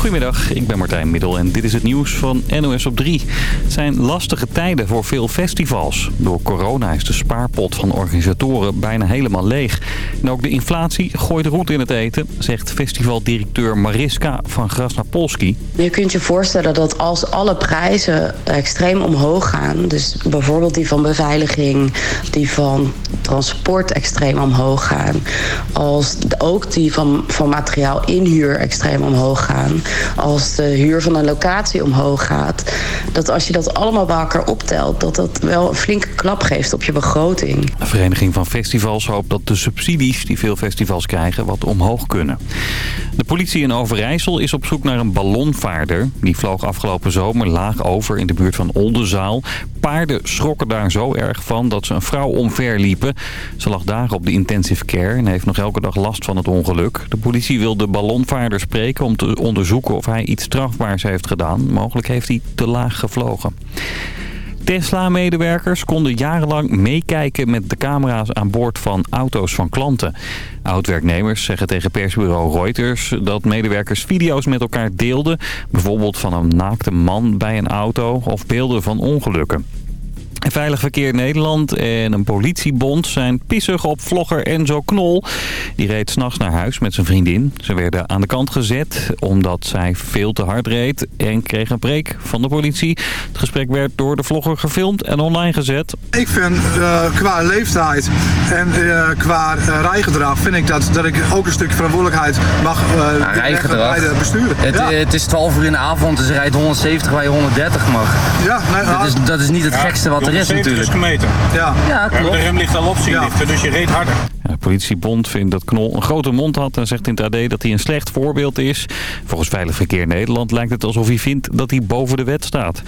Goedemiddag, ik ben Martijn Middel en dit is het nieuws van NOS op 3. Het zijn lastige tijden voor veel festivals. Door corona is de spaarpot van organisatoren bijna helemaal leeg. En ook de inflatie gooit roet in het eten, zegt festivaldirecteur Mariska van Grasnapolski. Je kunt je voorstellen dat als alle prijzen extreem omhoog gaan... dus bijvoorbeeld die van beveiliging, die van transport extreem omhoog gaan... als ook die van, van materiaal inhuur extreem omhoog gaan als de huur van een locatie omhoog gaat... dat als je dat allemaal bij elkaar optelt... dat dat wel een flinke klap geeft op je begroting. De Vereniging van Festivals hoopt dat de subsidies die veel festivals krijgen... wat omhoog kunnen. De politie in Overijssel is op zoek naar een ballonvaarder. Die vloog afgelopen zomer laag over in de buurt van Oldenzaal. Paarden schrokken daar zo erg van dat ze een vrouw omver liepen. Ze lag dagen op de intensive care en heeft nog elke dag last van het ongeluk. De politie wil de ballonvaarder spreken om te onderzoeken of hij iets strafbaars heeft gedaan. Mogelijk heeft hij te laag gevlogen. Tesla-medewerkers konden jarenlang meekijken met de camera's aan boord van auto's van klanten. Oud-werknemers zeggen tegen persbureau Reuters dat medewerkers video's met elkaar deelden. Bijvoorbeeld van een naakte man bij een auto of beelden van ongelukken. Veilig Verkeer Nederland en een politiebond zijn pissig op vlogger Enzo Knol. Die reed s'nachts naar huis met zijn vriendin. Ze werden aan de kant gezet omdat zij veel te hard reed en kreeg een preek van de politie. Het gesprek werd door de vlogger gefilmd en online gezet. Ik vind uh, qua leeftijd en uh, qua uh, rijgedrag vind ik dat, dat ik ook een stukje verantwoordelijkheid mag ja, rijgedrag. besturen. Het, ja. het, is 12 uur in de avond, dus je rijdt 170 waar je 130 mag. Ja, nee, dat, is, dat is niet het gekste wat is natuurlijk. Gemeten. Ja, ja klopt. De rem ligt al op, zie je ja. dus je reed harder. De politiebond vindt dat Knol een grote mond had en zegt in het AD dat hij een slecht voorbeeld is. Volgens Veilig Verkeer Nederland lijkt het alsof hij vindt dat hij boven de wet staat.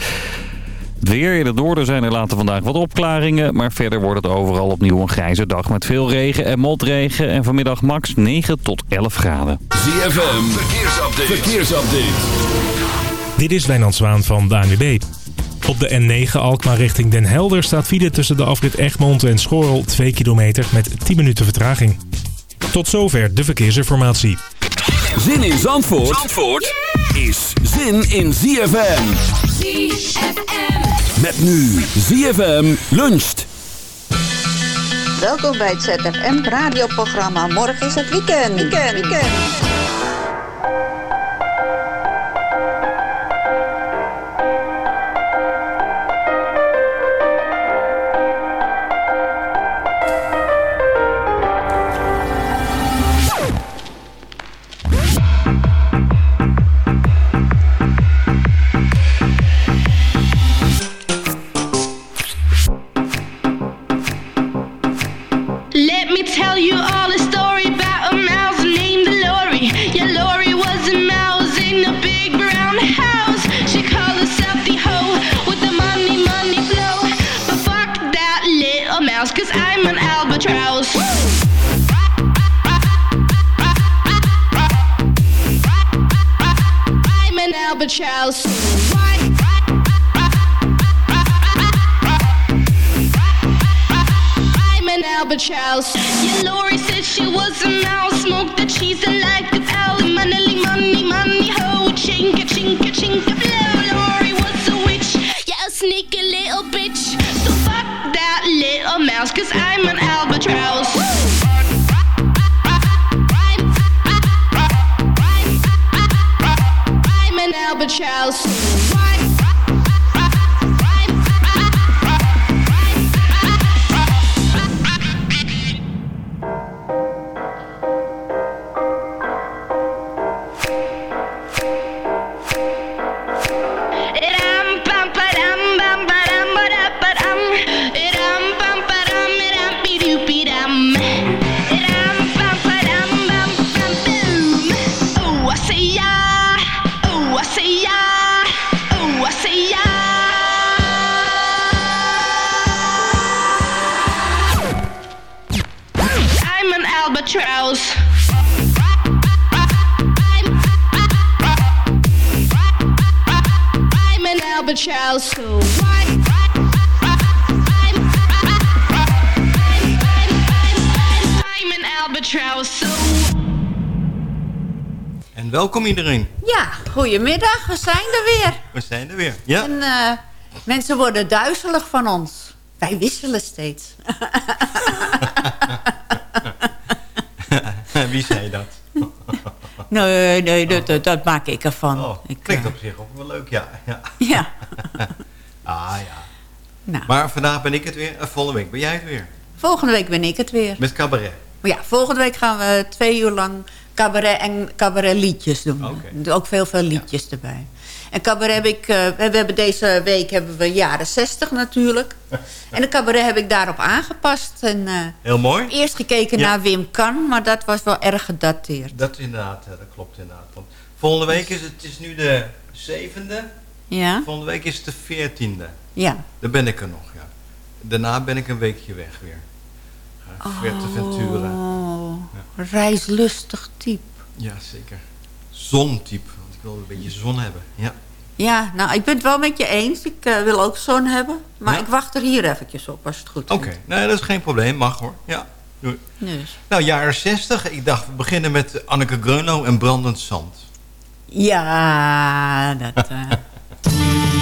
Het weer in het noorden zijn er later vandaag wat opklaringen. Maar verder wordt het overal opnieuw een grijze dag met veel regen en motregen. En vanmiddag max 9 tot 11 graden. ZFM, verkeersupdate. verkeersupdate. Dit is Wijnand Zwaan van de ANWB. Op de N9 Alkmaar richting Den Helder staat file tussen de afrit Egmond en Schorrel 2 kilometer met 10 minuten vertraging. Tot zover de verkeersinformatie. Zin in Zandvoort, Zandvoort is zin in ZFM. ZFM. Met nu ZFM luncht. Welkom bij het ZFM radioprogramma. Morgen is het weekend. Weekend, weekend. Albatross. I'm an albatross. Yeah, Lori said she was a mouse. Smoked the cheese and like the owl. Money, money, welkom iedereen. Ja, goedemiddag. We zijn er weer. We zijn er weer. Ja. En eh, mensen worden duizelig van ons. Wij wisselen steeds. Wie zei dat? nee, nee, dat, dat, dat maak ik ervan. Oh, klinkt eh, op zich ook wel leuk, ja. Ja. Ja. ah, ja. Nou. Maar vandaag ben ik het weer en volgende week ben jij het weer. Volgende week ben ik het weer. Met cabaret. Maar ja, volgende week gaan we twee uur lang cabaret en cabaret liedjes doen. Ook veel, veel liedjes erbij. En cabaret heb ik... eh, we hebben deze week hebben we jaren 60 natuurlijk. en de cabaret heb ik daarop aangepast. En, eh, Heel mooi. Eerst gekeken Ja. naar Wim Kan, maar dat was wel erg gedateerd. Dat inderdaad, dat klopt inderdaad. Want volgende week is het, het is nu de zevende. Ja? Volgende week is het de veertiende. Ja. Dan ben ik er nog, ja. Daarna ben ik een weekje weg weer. Fuerteventura. Oh, reislustig type. Ja, zeker. Zontype, want ik wil een beetje zon hebben. Ja. Ja, nou, ik ben het wel met je eens. Ik eh, wil ook zon hebben. Maar Ja? ik wacht er hier eventjes op, als het goed is. Oké, nee, dat is geen probleem. Mag hoor. Ja. Doei. Dus. Nou, jaren 60. Ik dacht, we beginnen met Anneke Grunlo en Brandend Zand. Ja, dat... eh,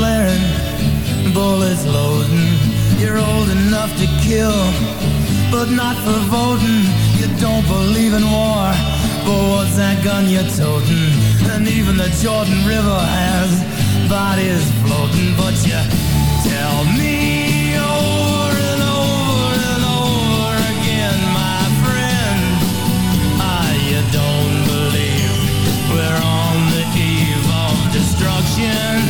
flaring, bullets loading. You're old enough to kill, but not for voting. You don't believe in war, but what's that gun you're toting? And even the Jordan River has bodies floating, but you tell me over and over and over again, my friend. Ah, you don't believe we're on the eve of destruction.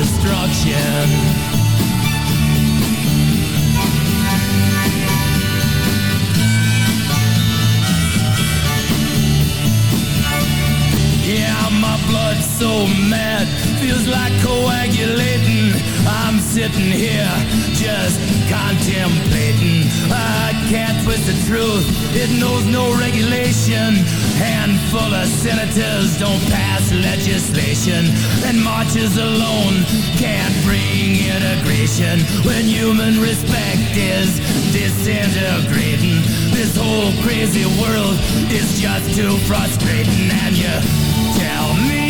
destruction. Yeah, my blood's so mad, feels like coagulating. I'm sitting here just contemplating. I can't twist the truth, it knows no regulation. Handful of senators don't pass legislation, and marches alone can't bring integration. When human respect is disintegrating, this whole crazy world is just too frustrating, and you tell me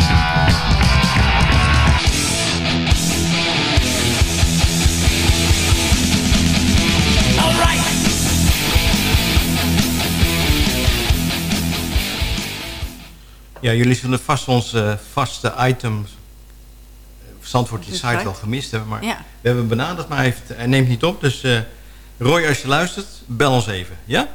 Ja, jullie zullen vast onze vaste items Zandvoort die site wel gemist hebben. Maar Ja. we hebben benaderd, maar hij, heeft, hij neemt niet op. Dus eh, Roy, als je luistert, bel ons even. Ja?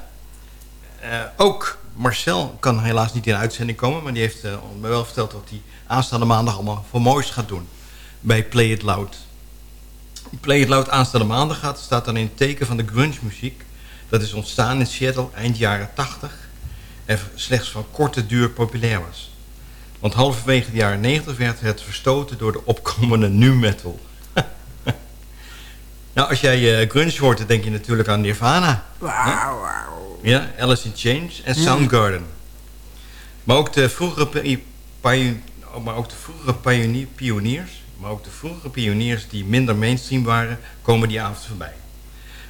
Eh, ook Marcel kan helaas niet in de uitzending komen. Maar die heeft eh, me wel verteld wat hij aanstaande maandag allemaal voor moois gaat doen. Bij Play It Loud. Play It Loud aanstaande maandag gaat, staat dan in het teken van de grunge muziek. Dat is ontstaan in Seattle eind jaren 80. En slechts van korte duur populair was. Want halverwege de jaren 90 werd het verstoten door de opkomende nu metal. nou, als jij eh, grunge hoort, dan denk je natuurlijk aan Nirvana. Wauw, wauw. Ja, Alice in Chains en Soundgarden. Maar ook de vroegere, pi- maar ook de vroegere pionier- pioniers, maar ook de vroegere pioniers die minder mainstream waren, komen die avond voorbij.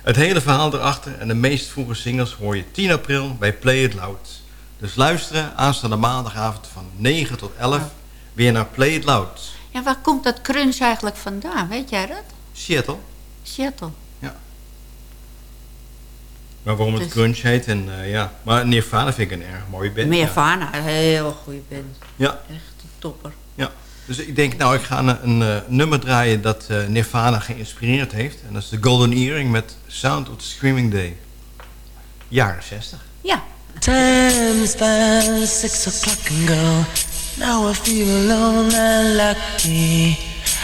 Het hele verhaal erachter en de meest vroege singles hoor je 10 april bij Play It Loud. Dus luisteren aanstaande maandagavond van 9 tot 11 weer naar Play It Loud. Ja, waar komt dat crunch eigenlijk vandaan? Weet jij dat? Seattle. Seattle. Maar waarom het Dus- grunge heet en eh, ja. Maar Nirvana vind ik een erg mooie band. ja. Nirvana, een heel goede band. Ja. Echt een topper. Ja. Dus ik denk, nou, ik ga een, een eh, nummer draaien dat eh, Nirvana geïnspireerd heeft. En dat is de Golden Earring met Sound of the Screaming Day. Jaren 60. Ja. Time's past six o'clock and go. Now I feel alone and lucky.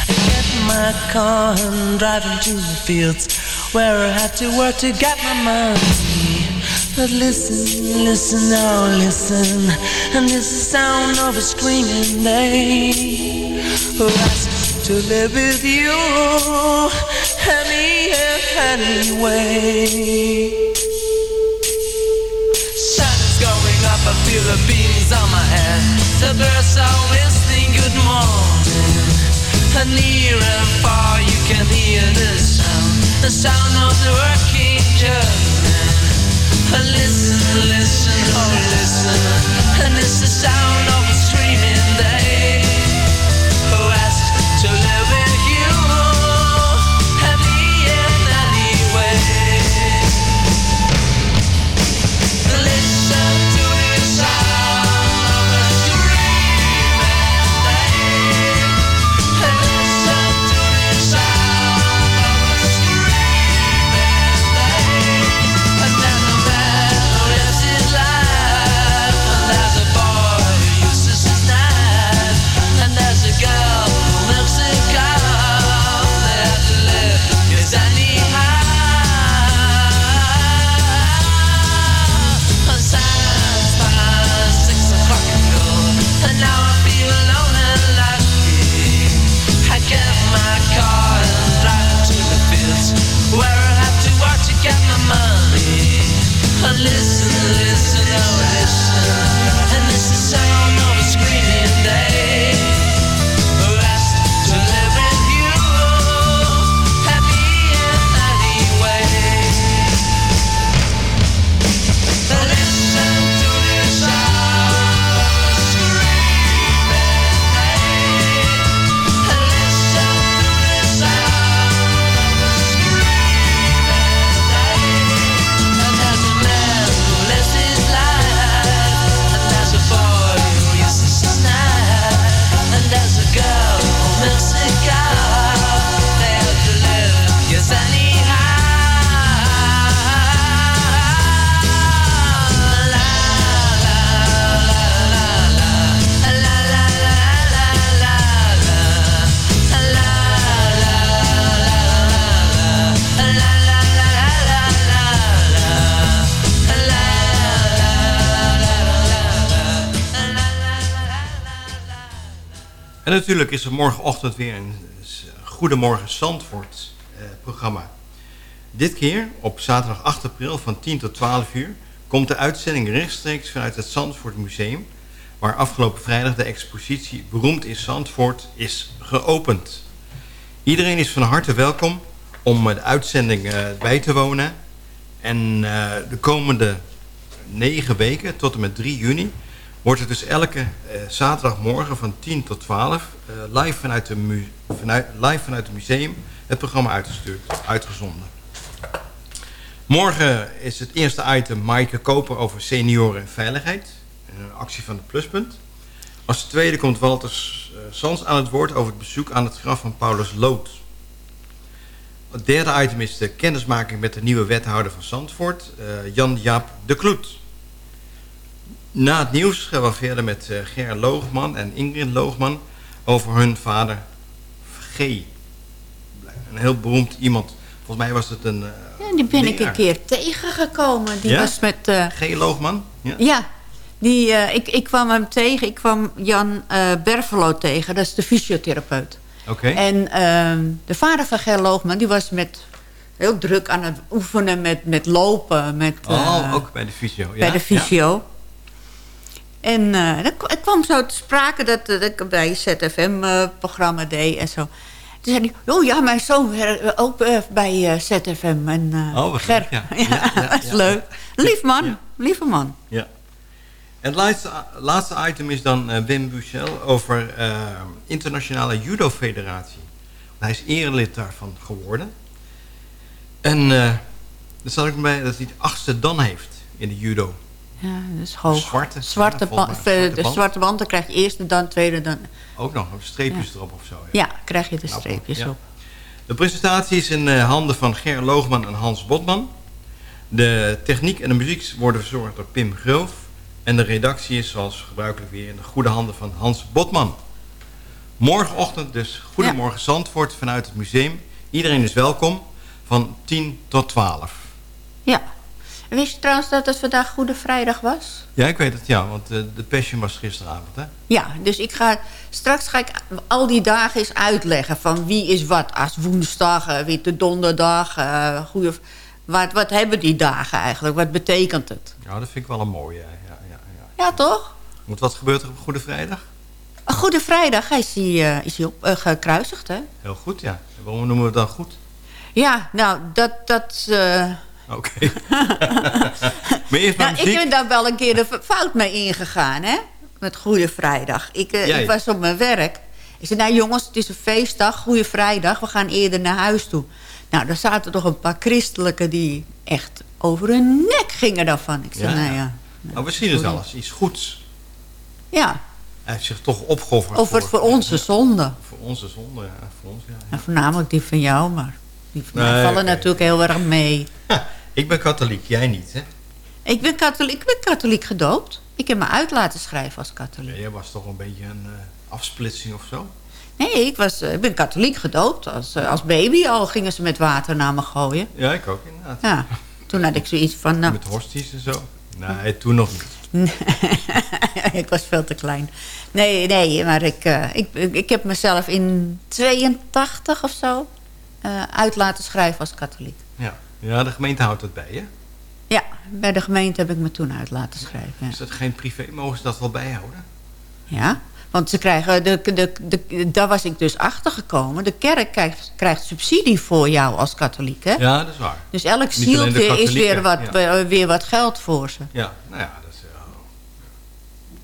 I get my car and drive into the fields where I had to work to get my money. But listen, listen, now listen, and is the sound of a screaming day. Who asked to live with you any anyway? Feel the beams on my head. The birds are whistling good morning. And near and far you can hear the sound, the sound of the working German. And listen, listen, oh listen, and it's the sound of En natuurlijk is er morgenochtend weer een Goedemorgen Zandvoort eh, programma. Dit keer op zaterdag 8 april van 10 tot 12 uur komt de uitzending rechtstreeks vanuit het Zandvoort Museum, waar afgelopen vrijdag de expositie Beroemd in Zandvoort is geopend. Iedereen is van harte welkom om eh, de uitzending eh, bij te wonen. En eh, de komende negen weken tot en met 3 juni wordt er dus elke eh, zaterdagmorgen van 10 tot 12 eh, live, vanuit de vanuit, live vanuit het museum het programma uitgestuurd, uitgezonden. Morgen is het eerste item Maaike Koper over senioren en veiligheid. Een actie van de Pluspunt. Als tweede komt Walter eh, Sans aan het woord over het bezoek aan het graf van Paulus Lood. Het derde item is de kennismaking met de nieuwe wethouder van Zandvoort, Jan-Jaap de Kloet. Na het nieuws gaan we verder met eh Ger Loogman en Ingrid Loogman over hun vader G. Een heel beroemd iemand. Volgens mij was het een... eh, Ja, die ben ik een keer tegengekomen. Die Ja? was met... eh, G. Loogman? Ja. ja, die, ik, ik kwam hem tegen. Ik kwam Jan Bervelo tegen. Dat is de fysiotherapeut. Oké. En ehm, de vader van Ger Loogman, die was met, heel druk aan het oefenen met, met lopen. Met, Oh, ook bij de fysio. Ja? bij de fysio. En eh dan k- het kwam zo te sprake dat, eh, dat ik bij ZFM-programma deed en zo. Toen zei hij, oh ja, mijn zoon werkt ook eh, bij eh, ZFM. En eh Oh, leuk, ja. ja, Ja, ja, dat is leuk. Lief man, lieve man. Ja. En het laatste, laatste item is dan eh, Wim Buchel over eh, Internationale Judo Federatie. Hij is erelid daarvan geworden. En eh er staat ook bij dat hij het achtste dan heeft in de judo. Ja, dus hoog. Zwarte, zwarte, ja, band, eh, de zwarte band, dan krijg je eerste, dan tweede, dan... Ook nog streepjes erop of zo. Ja, krijg je de streepjes op. De presentatie is in eh, handen van Ger Loogman en Hans Botman. De techniek en de muziek worden verzorgd door Pim Groof. En de redactie is zoals gebruikelijk weer in de goede handen van Hans Botman. Morgenochtend dus Goedemorgen Zandvoort vanuit het museum. Iedereen is welkom van 10 tot 12. Ja. Wist je trouwens dat het vandaag Goede Vrijdag was? Ja, ik weet het, ja, want eh, de Passion was gisteravond, hè? Ja, dus ik ga, straks ga ik al die dagen eens uitleggen van wie is wat. Als woensdag, eh, witte donderdag, goede, wat, wat hebben die dagen eigenlijk? Wat betekent het? Ja, dat vind ik wel een mooie. Ja, ja, ja. Ja, toch? Want wat gebeurt er op Goede Vrijdag? Goede Vrijdag hij is hij, is hij op, gekruisigd, hè? Heel goed, ja. Waarom noemen we het dan goed? Ja, nou, dat... dat Oké. maar eerst nou, ik ben daar wel een keer de fout mee ingegaan, hè? Met Goede Vrijdag. Ik, eh, ik was op mijn werk. Ik zei, nou jongens, het is een feestdag, Goede Vrijdag. We gaan eerder naar huis toe. Nou, daar zaten toch een paar christelijke die echt over hun nek gingen daarvan. Ik zei, Ja, nou ja. Nou, we zien het eens. Iets goeds. Ja, Hij heeft zich toch opgeofferd. of het voor onze zonde. Voor onze zonde, ja. Voor ons, ja. En voornamelijk die van jou, maar die van mij Nee, vallen natuurlijk heel erg mee. Ik ben katholiek, jij niet, hè? Ik ben katholiek, ik ben katholiek gedoopt. Ik heb me uit laten schrijven als katholiek. Ja, jij was toch een beetje een eh, afsplitsing of zo? Nee, ik, was, eh, ik ben katholiek gedoopt. Als, eh, als baby al gingen ze met water naar me gooien. Ja, ik ook inderdaad. Ja, toen had ik zoiets van... Nou, Met hosties en zo? Nee, toen nog niet. ik was veel te klein. Nee, nee, maar ik, ik, ik heb mezelf in 82 of zo eh, uit laten schrijven als katholiek. Ja. Ja, de gemeente houdt dat bij, hè? Ja, bij de gemeente heb ik me toen uit laten schrijven. Ja. Is dat geen privé? Mogen ze dat wel bijhouden? Ja, want ze krijgen, de, de, de, daar was ik dus achter gekomen. De kerk krijgt, krijgt subsidie voor jou als katholiek, hè? Ja, dat is waar. Dus elk zieltje is weer wat, ja. eh, weer wat geld voor ze. Ja, nou ja, dat is... ja.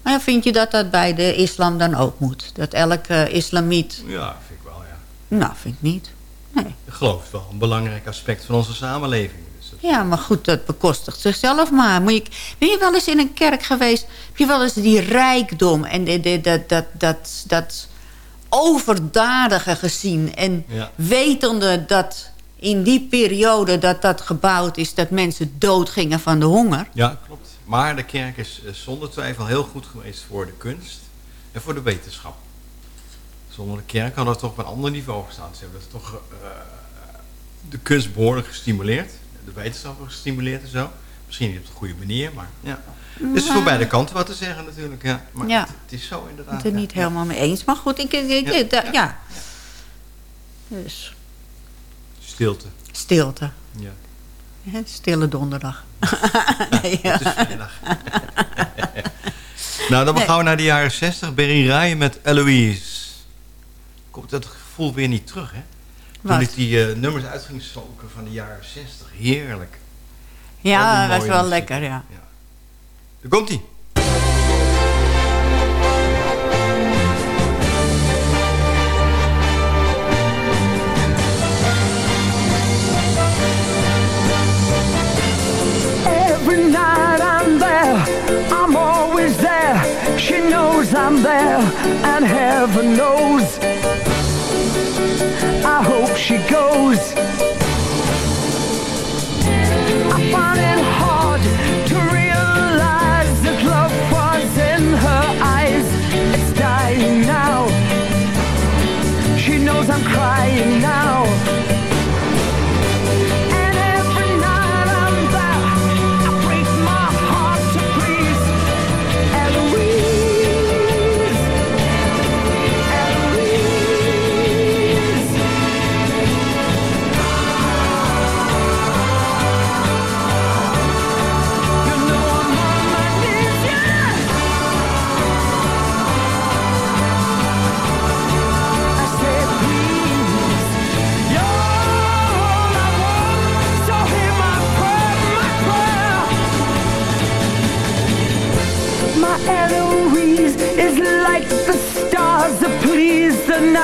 Maar vind je dat dat bij de islam dan ook moet? Dat elke islamiet... Ja, vind ik wel, ja. Nou, vind ik niet. Nee. Ik geloof wel een belangrijk aspect van onze samenleving. Dus dat- Ja, maar goed, dat bekostigt zichzelf maar. Moet je, ben je wel eens in een kerk geweest? Heb je wel eens die rijkdom en de, de, dat, dat, dat, dat overdadige gezien? En Ja. wetende dat in die periode dat dat gebouwd is... dat mensen doodgingen van de honger. Ja, klopt. Maar de kerk is zonder twijfel heel goed geweest voor de kunst en voor de wetenschap. Zonder de kerk hadden we toch op een ander niveau gestaan. Ze hebben toch eh, de kunst behoorlijk gestimuleerd. De wetenschap gestimuleerd en zo. Misschien niet op de goede manier, maar ja. Dus het is voor beide kanten wat te zeggen natuurlijk. Ja. Maar Ja. het, het is zo Ik inderdaad. ben het er ja. niet helemaal mee eens. Maar goed, ik, ik, ik- Ja, da- ja. ja. Dus Stilte. stilte. Ja. Stille donderdag. nee, ja. Het is vrijdag. nou, dan Nee. gaan we naar de jaren 60. Berry Rijen met Eloise. Komt dat gevoel weer niet terug, hè? Toen Wat? ik die eh, nummers uit ging zoeken van de jaren 60. Heerlijk. Ja, dat was mooie wel muziek. lekker, ja. Daar komt ie. Every night I'm there, I'm always there. She knows I'm there, and heaven knows. she goes.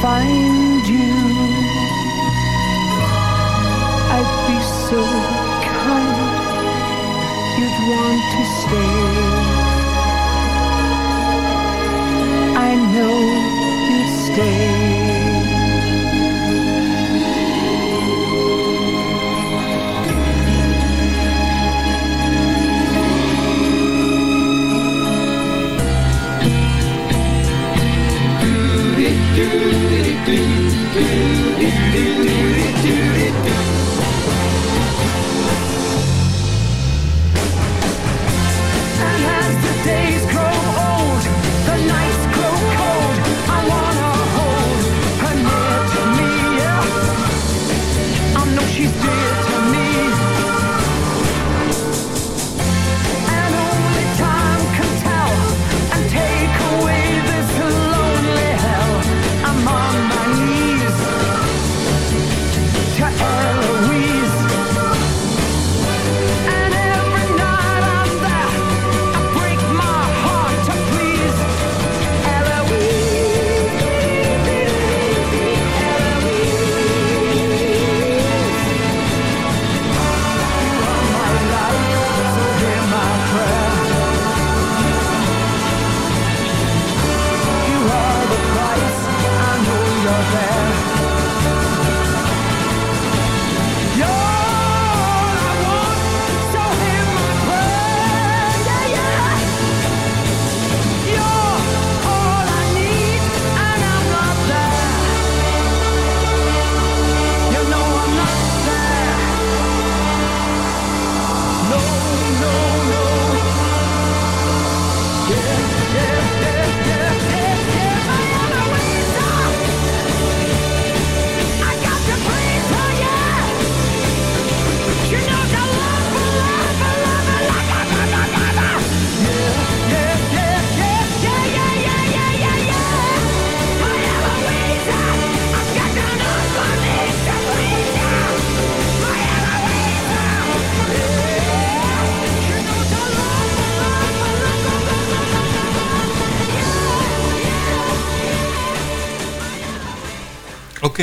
Find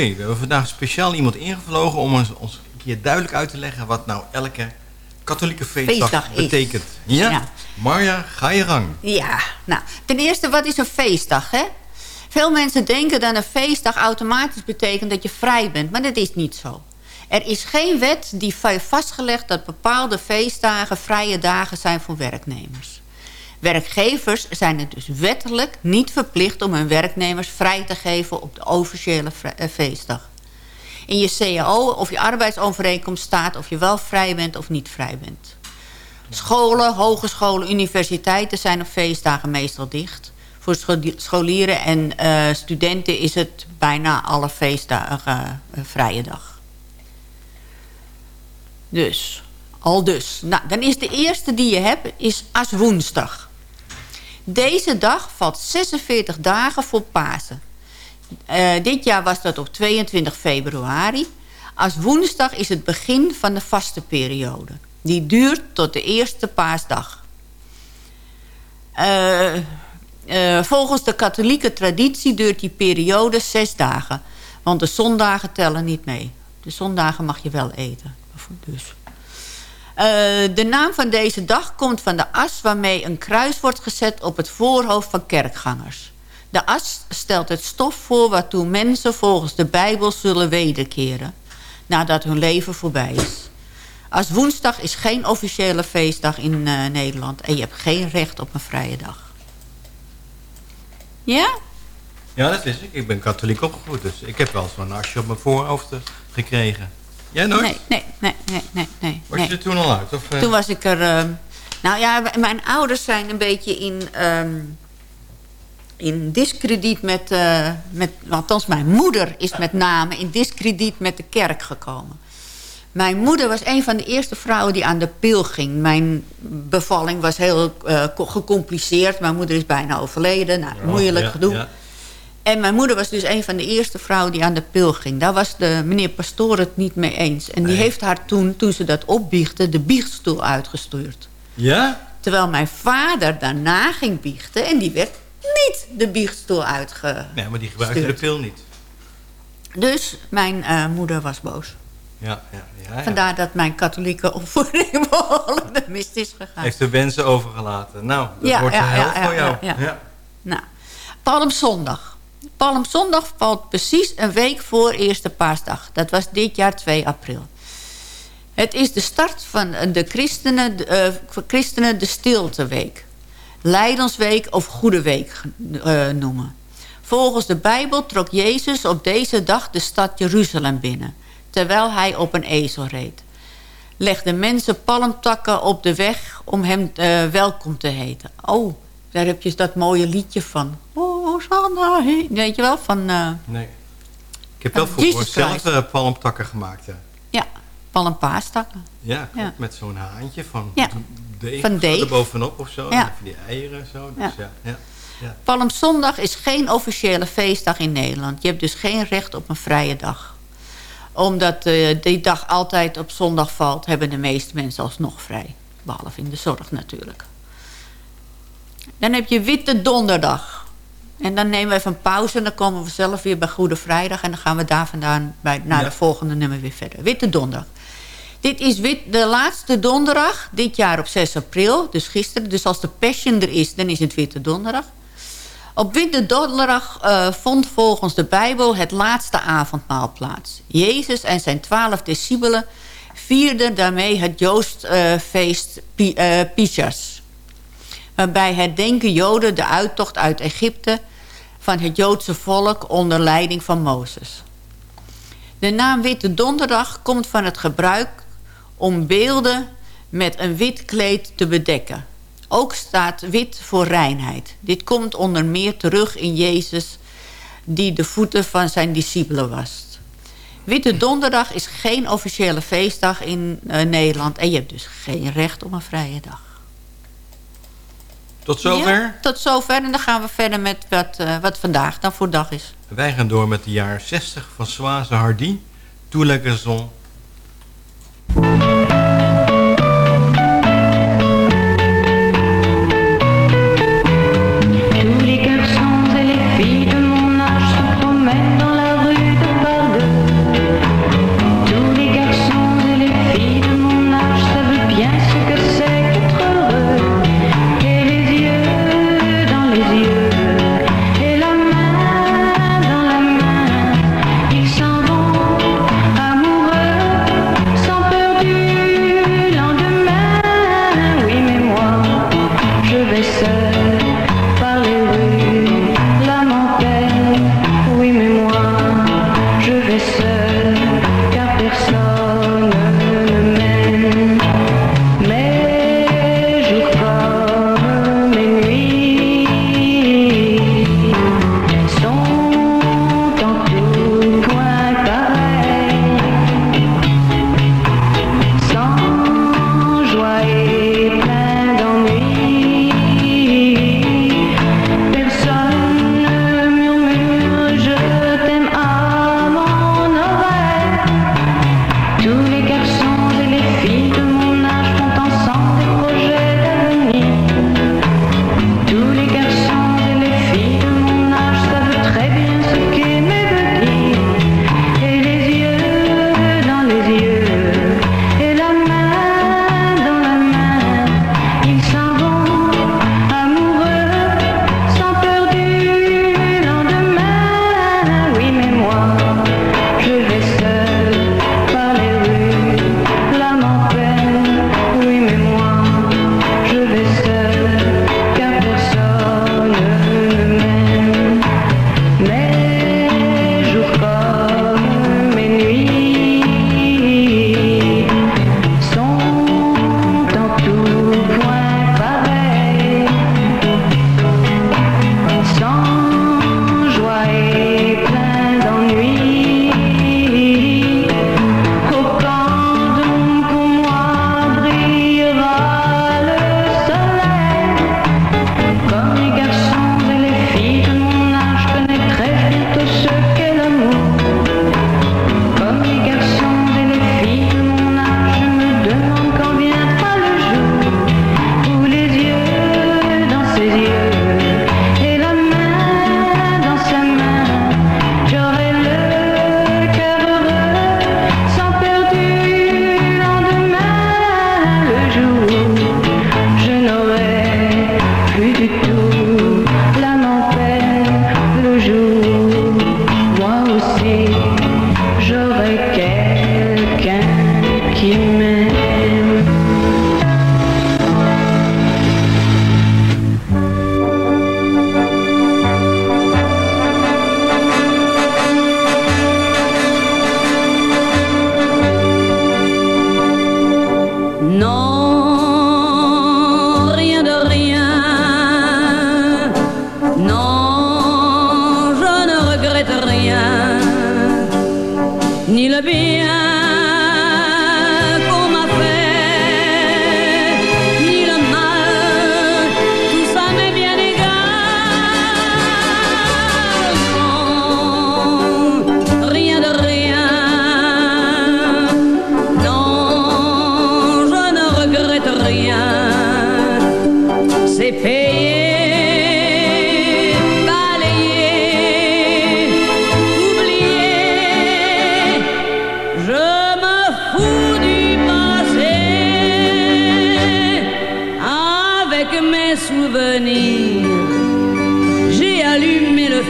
we hebben vandaag speciaal iemand ingevlogen om ons, ons een keer duidelijk uit te leggen wat nou elke katholieke feestdag, Feestdag is. betekent. Ja? Ja. Marja, ga je gang. Ja, nou, ten eerste, wat is een feestdag, hè? Veel mensen denken dat een feestdag automatisch betekent dat je vrij bent, maar dat is niet zo. Er is geen wet die vastgelegd dat bepaalde feestdagen vrije dagen zijn voor werknemers. Werkgevers zijn er dus wettelijk niet verplicht om hun werknemers vrij te geven op de officiële eh, feestdag. In je CAO of je arbeidsovereenkomst staat of je wel vrij bent of niet vrij bent. Scholen, hogescholen, universiteiten zijn op feestdagen meestal dicht. Voor scho- scholieren en eh, studenten is het bijna alle feestdagen een vrije dag. Dus, al dus. Nou, dan is de eerste die je hebt, is Aswoensdag. Deze dag valt 46 dagen voor Pasen. Eh, dit jaar was dat op 22 februari. Als woensdag is het begin van de vaste periode. Die duurt tot de eerste paasdag. Eh, eh, volgens de katholieke traditie duurt die periode zes dagen. Want de zondagen tellen niet mee. De zondagen mag je wel eten. Dus. Eh, de naam van deze dag komt van de as waarmee een kruis wordt gezet op het voorhoofd van kerkgangers. De as stelt het stof voor waartoe mensen volgens de Bijbel zullen wederkeren. Nadat hun leven voorbij is. Als woensdag is geen officiële feestdag in eh, Nederland. En je hebt geen recht op een vrije dag. Ja? Ja, dat is ik. Ik ben katholiek opgevoed, dus ik heb wel zo'n asje op mijn voorhoofd eh, gekregen. Jij nooit? Nee, nee, nee, nee, nee. nee Was je er toen al uit? Of, eh? Toen was ik er... ehm, nou ja, mijn ouders zijn een beetje in, ehm, in discrediet met, eh, met... Althans, mijn moeder is met name in discrediet met de kerk gekomen. Mijn moeder was een van de eerste vrouwen die aan de pil ging. Mijn bevalling was heel eh, co- gecompliceerd. Mijn moeder is bijna overleden. Nou, moeilijk ja, gedoe. ja. En mijn moeder was dus een van de eerste vrouwen die aan de pil ging. Daar was de meneer Pastoor het niet mee eens. En die heeft haar toen, toen ze dat opbiechte, de biechtstoel uitgestuurd. Ja? Terwijl mijn vader daarna ging biechten en die werd niet de biechtstoel uitge... Nee, maar die gebruikte de pil niet. Dus mijn eh, moeder was boos. Ja, ja, ja, ja. Vandaar dat mijn katholieke opvoeding behoorlijk de mist is gegaan. Heeft de wensen overgelaten. Nou, dat wordt een hel ja, voor ja, jou. ja, ja. Nou, Palmzondag. Palmzondag valt precies een week voor Eerste Paasdag. Dat was dit jaar 2 april. Het is de start van de christenen, eh, voor christenen de stilteweek. Lijdensweek of Goede Week eh, noemen. Volgens de Bijbel trok Jezus op deze dag de stad Jeruzalem binnen. Terwijl hij op een ezel reed. Legden mensen palmtakken op de weg om hem eh, welkom te heten. Oh, daar heb je dat mooie liedje van. Oh, Hosanna, weet je wel, van... eh, Nee. Ik heb wel Jesus zelf eh, palmtakken gemaakt. Ja, ja, palmpaastakken. ja, Ja. met zo'n haantje van Ja. deeg, Van deeg. bovenop of zo. Ja. En van die eieren en zo. Dus Ja. ja. Ja, ja. Palmzondag is geen officiële feestdag in Nederland. Je hebt dus geen recht op een vrije dag. Omdat eh, die dag altijd op zondag valt... hebben de meeste mensen alsnog vrij. Behalve in de zorg natuurlijk. Dan heb je Witte Donderdag. En dan nemen we even een pauze... en dan komen we zelf weer bij Goede Vrijdag... en dan gaan we daar vandaan bij, naar Ja. de volgende nummer weer verder. Witte Donderdag. Dit is wit, de laatste donderdag, dit jaar op 6 april, dus gisteren. Dus als de Passion er is, dan is het Witte Donderdag. Op Witte Donderdag eh, vond volgens de Bijbel het laatste avondmaal plaats. Jezus en zijn twaalf discipelen vierden daarmee het Joostfeest Pi- eh, Pisas. Waarbij herdenken Joden de uittocht uit Egypte van het Joodse volk onder leiding van Mozes. De naam Witte Donderdag komt van het gebruik om beelden met een wit kleed te bedekken. Ook staat wit voor reinheid. Dit komt onder meer terug in Jezus die de voeten van zijn discipelen wast. Witte Donderdag is geen officiële feestdag in eh, Nederland... en je hebt dus geen recht op een vrije dag. Tot zover. Ja, tot zover. En dan gaan we verder met wat, eh, wat vandaag dan voor dag is. Wij gaan door met de jaren 60 van Soise Hardy. Tout la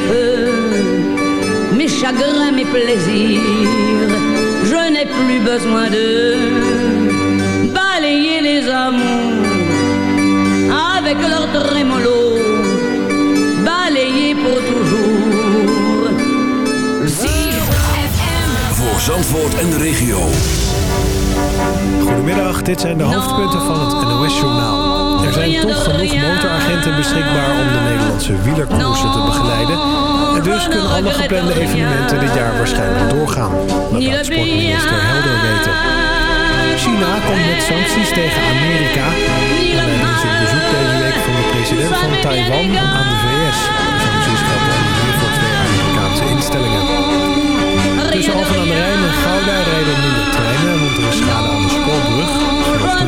feu, mes chagrins, mes plaisirs. Je n'ai plus besoin de balayer les amours avec leur trémolo, balayer pour toujours. Voor Zandvoort en de regio. Goedemiddag, dit zijn de hoofdpunten van het NOS-journaal. Er zijn toch genoeg motoragenten beschikbaar om de Nederlandse wielerkoersen te begeleiden. En dus kunnen alle geplande evenementen dit jaar waarschijnlijk doorgaan. Dat laat sportminister Helder weten. China komt met sancties tegen Amerika. Tijdens het bezoek deze week van de president van Taiwan aan de VS. De sancties gelden onder meer voor twee Amerikaanse instellingen. Tussen Alphen aan de Rijn en Gouda rijden minder treinen, want er is schade aan de spoorbrug. Van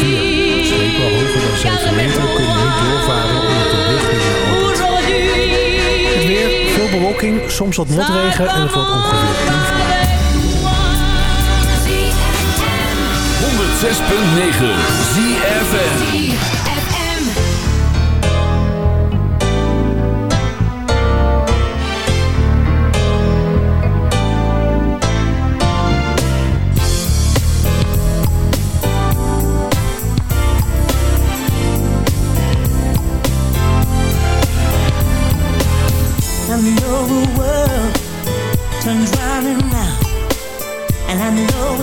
vier. Schepen hoger dan 7 meter kunnen niet doorvaren omdat de bewolking, soms wat motregen en het wordt ongeveer 10 graden. 106.9 ZFM.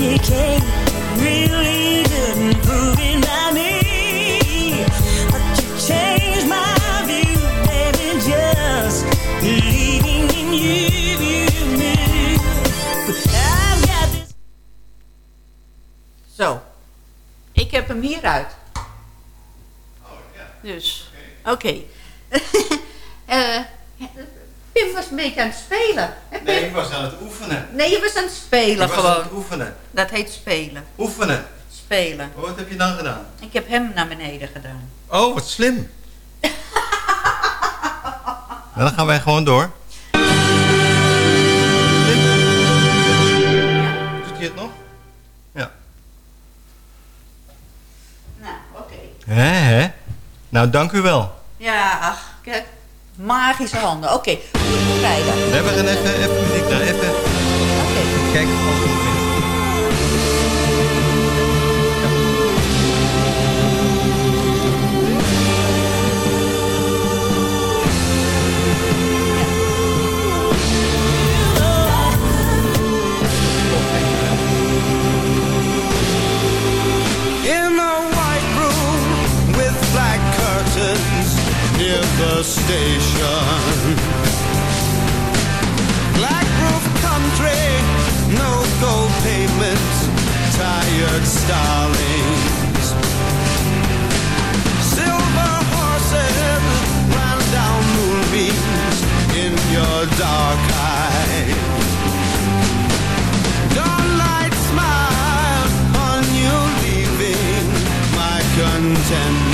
you came, really didn't prove it by me. But you changed my view, baby, just believing in you. I've got this. Zo. Ik heb hem hieruit. Dus, oké. Eh, Pim was een beetje aan het spelen. Nee, ik was aan het oefenen. Nee, je was aan het spelen ik was gewoon. aan het oefenen. Dat heet spelen. Oefenen. Spelen. Wat heb je dan gedaan? Ik heb hem naar beneden gedaan. Oh, wat slim. Nou, dan gaan wij gewoon door. Doet hij het nog? Ja. Nou, oké. Hè, hè? Nou, dank u wel. Ja, ach, kijk. Magische handen. Oké. Nee, we gaan even, even muziek naar. Even. Kijk. The station. Black roof country, no gold pavement, tired starlings. Silver horses ran down moonbeams in your dark eyes. Dawnlight smile on you leaving my contentment.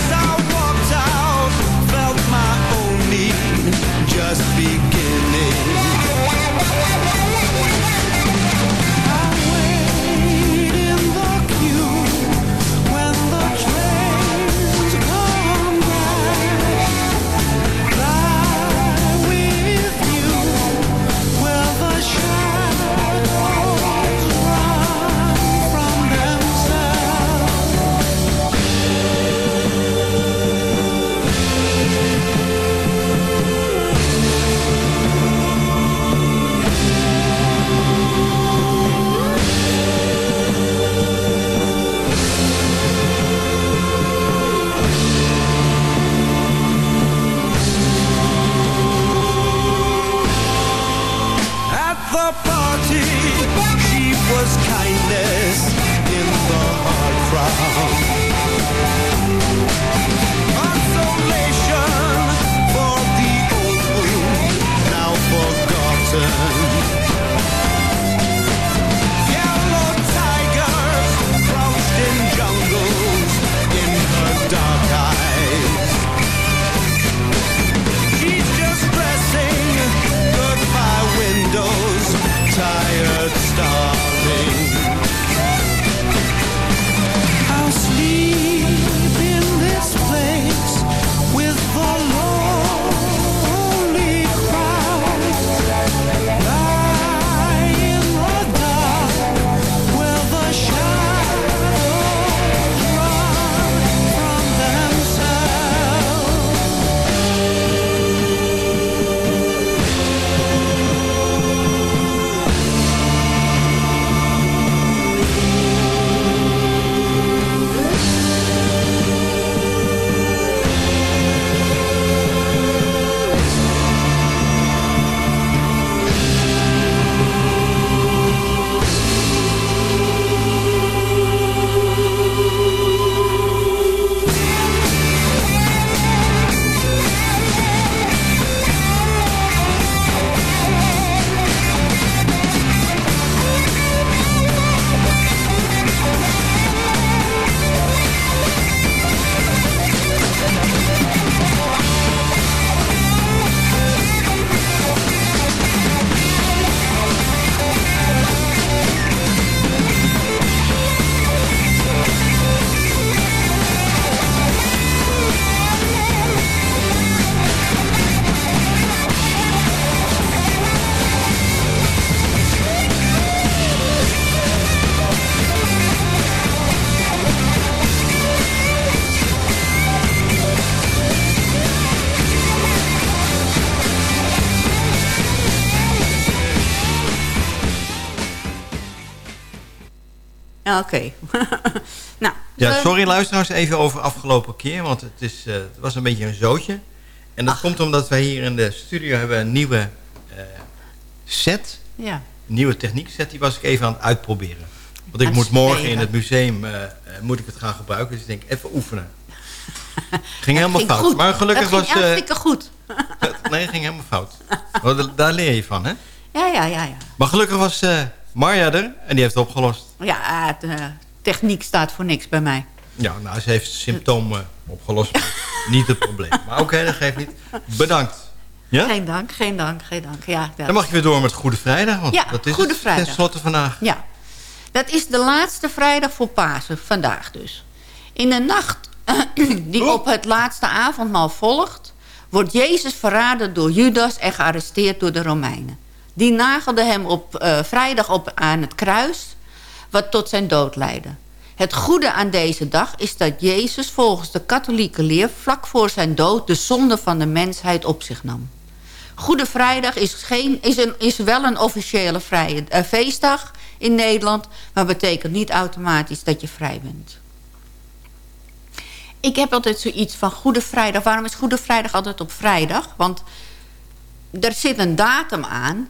sorry luisteraars, even over afgelopen keer, want het, is, eh, het was een beetje een zootje. En dat komt omdat wij hier in de studio hebben een nieuwe eh, set, Ja. een nieuwe techniek set, die was ik even aan het uitproberen. Want ik Aan moet morgen in het museum eh, moet ik het gaan gebruiken, dus ik denk even oefenen. Ging helemaal ging fout, goed. maar gelukkig Dat ging was... hartstikke goed. nee, ging helemaal fout. Da- daar leer je van, hè? Ja, ja, ja, ja. Maar gelukkig was Marja er en die heeft het opgelost. Ja, eh, techniek staat voor niks bij mij. Ja, nou, ze heeft symptomen opgelost. niet het probleem. Maar oké, dat geeft niet. Bedankt. Ja? Geen dank, geen dank, geen dank. Ja. Dan mag je weer door met Goede Vrijdag. Want Ja, dat is Goede het Vrijdag. tenslotte vandaag. Ja, dat is de laatste vrijdag voor Pasen, vandaag dus. In de nacht die op het laatste avondmaal volgt... wordt Jezus verraden door Judas en gearresteerd door de Romeinen. Die nagelden hem op eh, vrijdag op aan het kruis, wat tot zijn dood leidde. Het goede aan deze dag is dat Jezus volgens de katholieke leer... vlak voor zijn dood de zonde van de mensheid op zich nam. Goede Vrijdag is, geen, is, een, is wel een officiële vrije, eh, feestdag in Nederland... maar betekent niet automatisch dat je vrij bent. Ik heb altijd zoiets van Goede Vrijdag. Waarom is Goede Vrijdag altijd op vrijdag? Want er zit een datum aan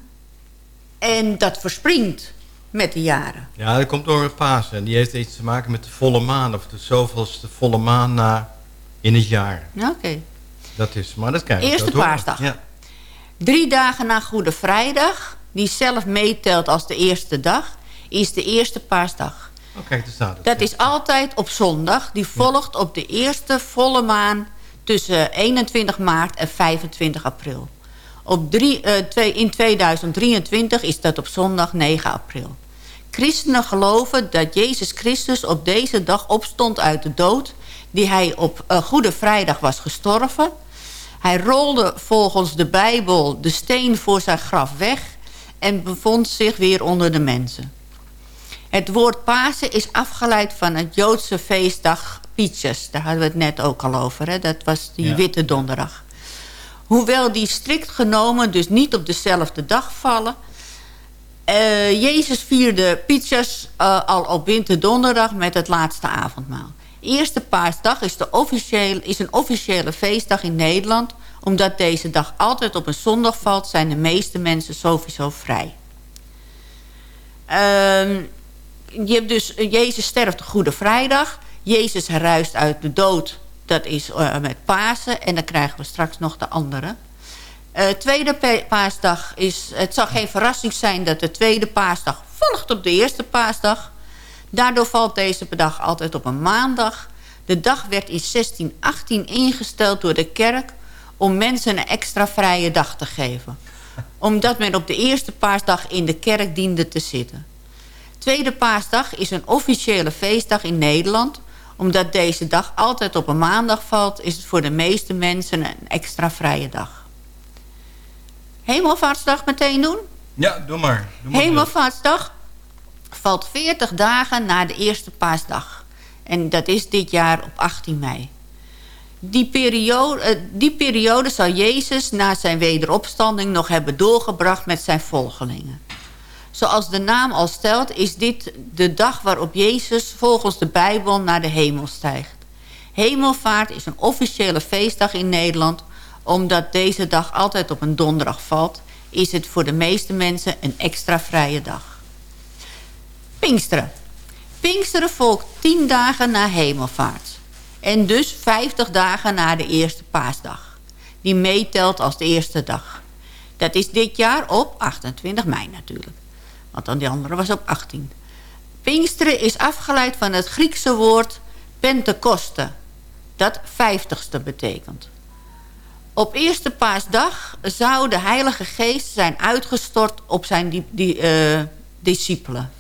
en dat verspringt met de jaren. Ja, dat komt door Pasen. En die heeft iets te maken met de volle maan. Of de zoveelste volle maan na in het jaar. Oké. Dat is, maar dat krijg je Eerste paasdag. Ja. Drie dagen na Goede Vrijdag, die zelf meetelt als de eerste dag... is de eerste paasdag. Oh, kijk, daar staat het. Dat is altijd op zondag. Die volgt op de eerste volle maan tussen 21 maart en 25 april. Op drie, eh, twee, in 2023 is dat op zondag 9 april. Christenen geloven dat Jezus Christus op deze dag opstond uit de dood... die hij op eh, Goede Vrijdag was gestorven. Hij rolde volgens de Bijbel de steen voor zijn graf weg... en bevond zich weer onder de mensen. Het woord Pasen is afgeleid van het Joodse feestdag Pietjes. Daar hadden we het net ook al over. Hè? Dat was die Ja. witte donderdag. Hoewel die strikt genomen dus niet op dezelfde dag vallen... eh, Jezus vierde Pietjes eh, al op winterdonderdag met het laatste avondmaal. Eerste paasdag is, de officiële, is een officiële feestdag in Nederland. Omdat deze dag altijd op een zondag valt... zijn de meeste mensen sowieso vrij. Ehm, je hebt dus eh, Jezus sterft de Goede Vrijdag. Jezus herruist uit de dood. Dat is met Pasen. En dan krijgen we straks nog de andere. Eh, tweede pa- paasdag is... Het zal geen verrassing zijn dat de tweede paasdag volgt op de eerste paasdag. Daardoor valt deze dag altijd op een maandag. De dag werd in 1618 ingesteld door de kerk... om mensen een extra vrije dag te geven. Omdat men op de eerste paasdag in de kerk diende te zitten. Tweede paasdag is een officiële feestdag in Nederland. Omdat deze dag altijd op een maandag valt... is het voor de meeste mensen een extra vrije dag. Hemelvaartsdag meteen doen? Ja, doe maar. Doe maar Hemelvaartsdag valt 40 dagen na de eerste paasdag. En dat is dit jaar op 18 mei. Die periode, eh, die periode zal Jezus na zijn wederopstanding nog hebben doorgebracht met zijn volgelingen. Zoals de naam al stelt is dit de dag waarop Jezus volgens de Bijbel naar de hemel stijgt. Hemelvaart is een officiële feestdag in Nederland. Omdat deze dag altijd op een donderdag valt... is het voor de meeste mensen een extra vrije dag. Pinksteren. Pinksteren volgt 10 dagen na hemelvaart. En dus 50 dagen na de eerste paasdag. Die meetelt als de eerste dag. Dat is dit jaar op 28 mei natuurlijk. Want dan die andere was op 18. Pinksteren is afgeleid van het Griekse woord Pentecoste. Dat vijftigste betekent. Op eerste paasdag zou de Heilige Geest zijn uitgestort op zijn di di- eh, discipelen.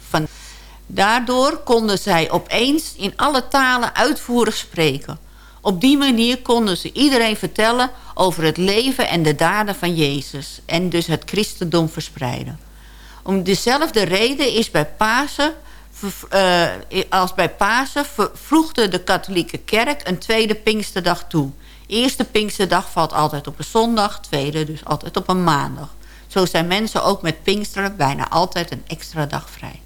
Daardoor konden zij opeens in alle talen uitvoerig spreken. Op die manier konden ze iedereen vertellen over het leven en de daden van Jezus. En dus het christendom verspreiden. Om dezelfde reden is bij Pasen, eh, als bij Pasen vroegde de katholieke kerk een tweede Pinksterdag toe. Eerste Pinksterdag valt altijd op een zondag, tweede dus altijd op een maandag. Zo zijn mensen ook met Pinksteren bijna altijd een extra dag vrij.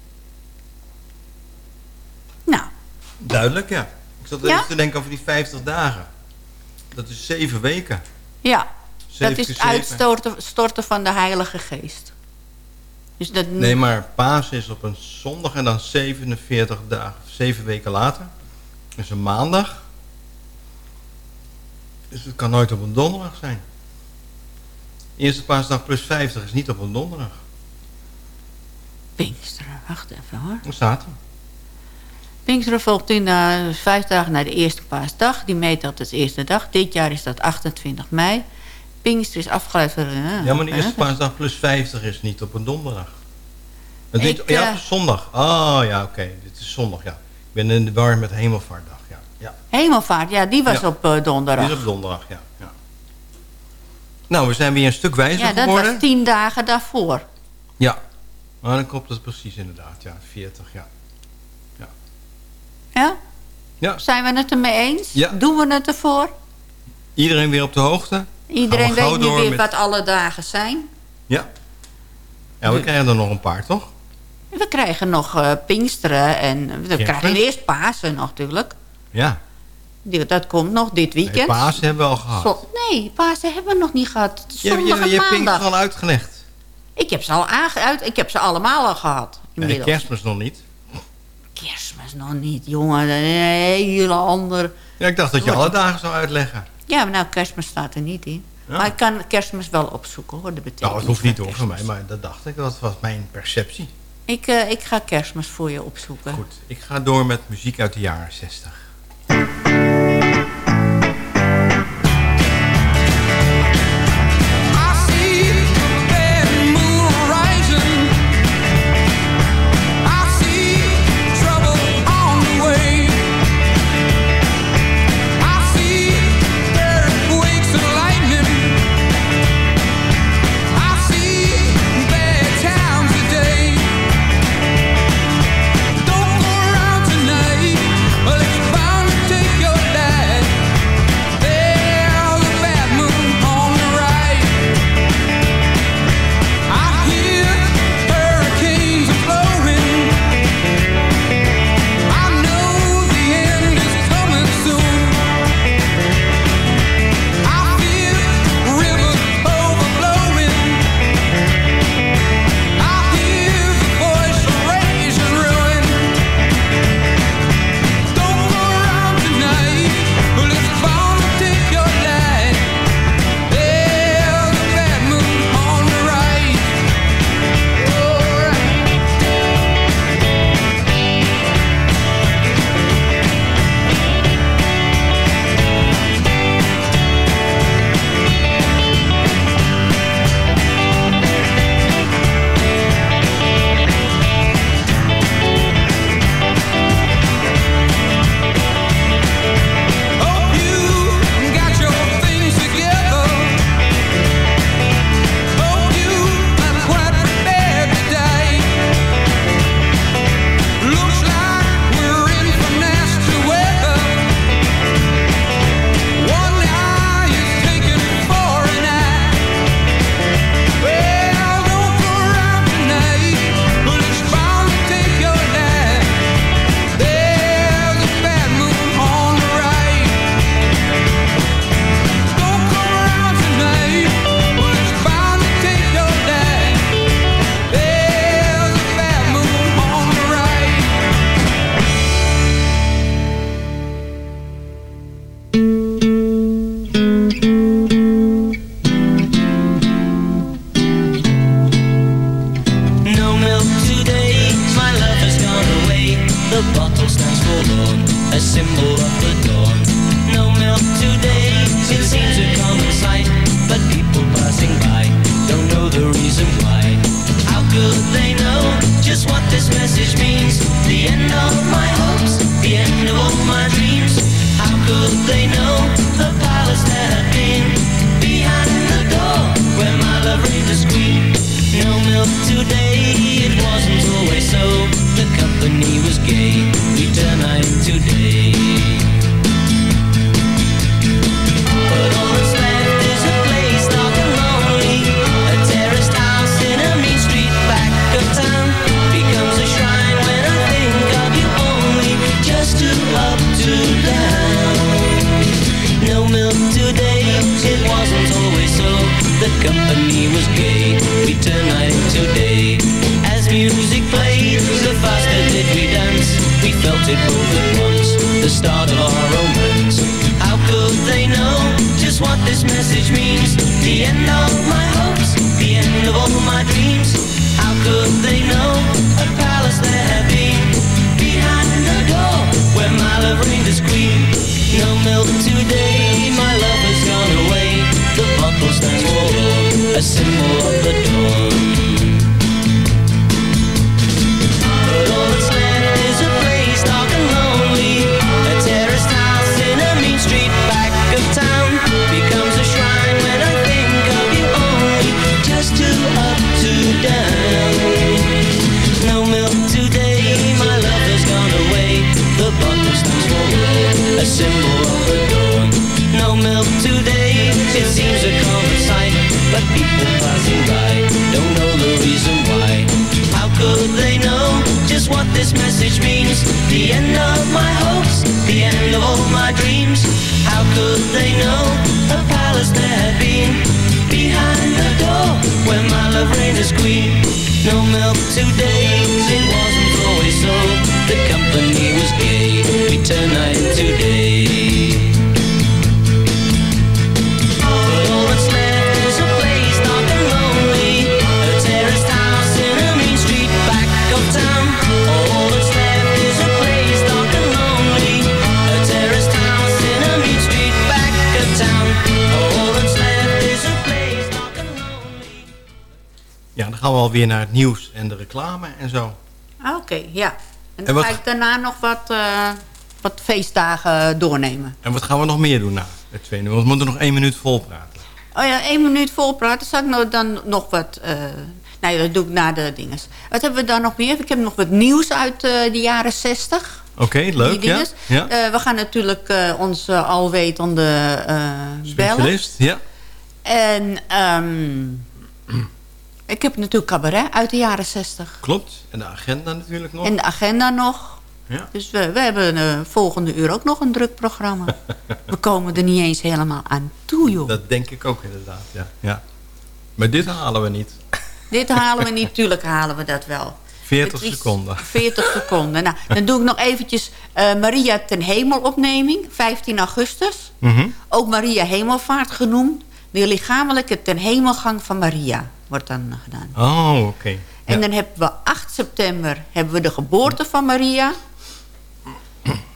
Nou, Duidelijk, ja. Ik zat Ja? even te denken over die 50 dagen. Dat is zeven weken. ja, Zeven dat is het uitstorten storten van de Heilige Geest. Dus dat, Nee, maar paas is op een zondag en dan 47 dagen, zeven weken later. Is een maandag. Dus het kan nooit op een donderdag zijn. Eerste paasdag plus 50 is niet op een donderdag. Pinksteren, wacht even hoor. Hoe staat er? Pinksteren volgt in eh, vijf dagen na de eerste paasdag. Die meet dat als eerste dag. Dit jaar is dat 28 mei. Pinkster is afgeleid van... eh, Ja, maar de eerste paasdag plus 50 is niet op een donderdag. Het Ik, is, ja, eh, zondag. Oh ja, oké. Dit is zondag, ja. Ik ben in de war met Hemelvaartdag. Hemelvaart, ja, die was Ja. op eh, donderdag. Dit is op donderdag, ja. ja. Nou, we zijn weer een stuk wijzer ja, dat geworden. was tien dagen daarvoor. Ja. Maar dan klopt het precies inderdaad, ja. 40, ja. Ja? Ja. Zijn we het ermee eens? Ja. Doen we het ervoor? Iedereen weer op de hoogte? Iedereen we weet nu weer met- wat alle dagen zijn. Ja. Ja, we krijgen er nog een paar, toch? We krijgen nog eh, Pinksteren en we Kerstmis. krijgen eerst Pasen natuurlijk. Ja. Dat komt nog dit weekend. Nee, Pasen hebben we al gehad. Zo- nee, Pasen hebben we nog niet gehad. Je, hebt- Zondag je, je en hebt Pinkster al uitgelegd. Ik heb ze al uit. Ik heb ze allemaal al gehad. Nee, Inmiddels. kerstmis nog niet. Kerstmis nog niet, jongen. Een hele andere. Ja, ik dacht dat je alle dagen zou uitleggen. Ja, maar nou, kerstmis staat er niet in. Ja. Maar ik kan kerstmis wel opzoeken, hoor. De betekenis. Nou, het hoeft niet hoor van mij, maar dat dacht ik. Dat was mijn perceptie. Ik, eh, ik ga kerstmis voor je opzoeken. Goed, ik ga door met muziek uit de jaren 60. Company was gay, we turn night to day. As music played, the faster did we dance. We felt it both at once, the start of our romance. How could they know just what this message means? The end of my hopes, the end of all my dreams. How could they know a palace there had been behind the door where my love reigned as queen. No milk today, symbol of oh, the end of my hopes, the end of all my dreams. How could they know a palace there had been behind the door where my love reigned as queen? No milk today, Ja, dan gaan we alweer naar het nieuws en de reclame en zo. Ah, Oké, ja. En En dan wat- ga ik daarna nog wat, eh, wat feestdagen doornemen. En wat gaan we nog meer doen na het tweede? Want we moeten nog één minuut vol praten. Oh ja, één minuut volpraten. Zal ik nou dan nog wat... eh nou ja, dat doe ik na de dinges. Wat hebben we dan nog meer? Ik heb nog wat nieuws uit eh, de jaren zestig. Oké, leuk. Ja? we gaan natuurlijk eh onze alwetende bellen. Specialist, ja. En ehm, ik heb natuurlijk cabaret uit de jaren zestig. Klopt. En de agenda natuurlijk nog. En de agenda nog. Ja. Dus we, we hebben eh, volgende uur ook nog een druk programma. we komen er niet eens helemaal aan toe, joh. Dat denk ik ook inderdaad, ja. ja. Maar dit halen we niet. Dit halen we niet, tuurlijk halen we dat wel. 40 Het is seconden. 40 seconden. Nou, dan doe ik nog eventjes eh, Maria ten Hemelopneming, 15 augustus. Mhm. Ook Maria Hemelvaart genoemd. De lichamelijke ten hemelgang van Maria wordt dan gedaan. Oh, oké. En dan hebben we 8 september hebben we de geboorte van Maria.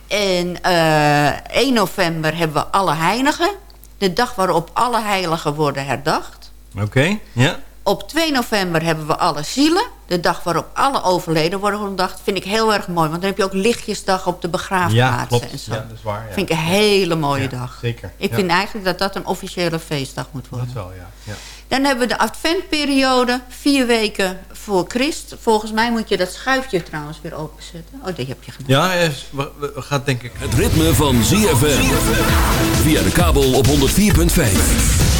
En eh 1 november hebben we alle heiligen. De dag waarop alle heiligen worden herdacht. Oké, ja. Op 2 november hebben we alle zielen. De dag waarop alle overleden worden herdacht. Vind ik heel erg mooi. Want dan heb je ook lichtjesdag op de Ja, begraafplaatsen klopt. en zo. Ja, dat is waar. Ja. Vind ik een hele mooie Ja, dag. Zeker. Ik Ja. vind eigenlijk dat dat een officiële feestdag moet worden. Dat wel, ja. ja. Dan hebben we de adventperiode. Vier weken voor Christ. Volgens mij moet je dat schuifje trouwens weer openzetten. Oh, dat heb je gedaan. Ja, we, we, we gaan denk ik... Het ritme van ZFM. Via de kabel op 104.5.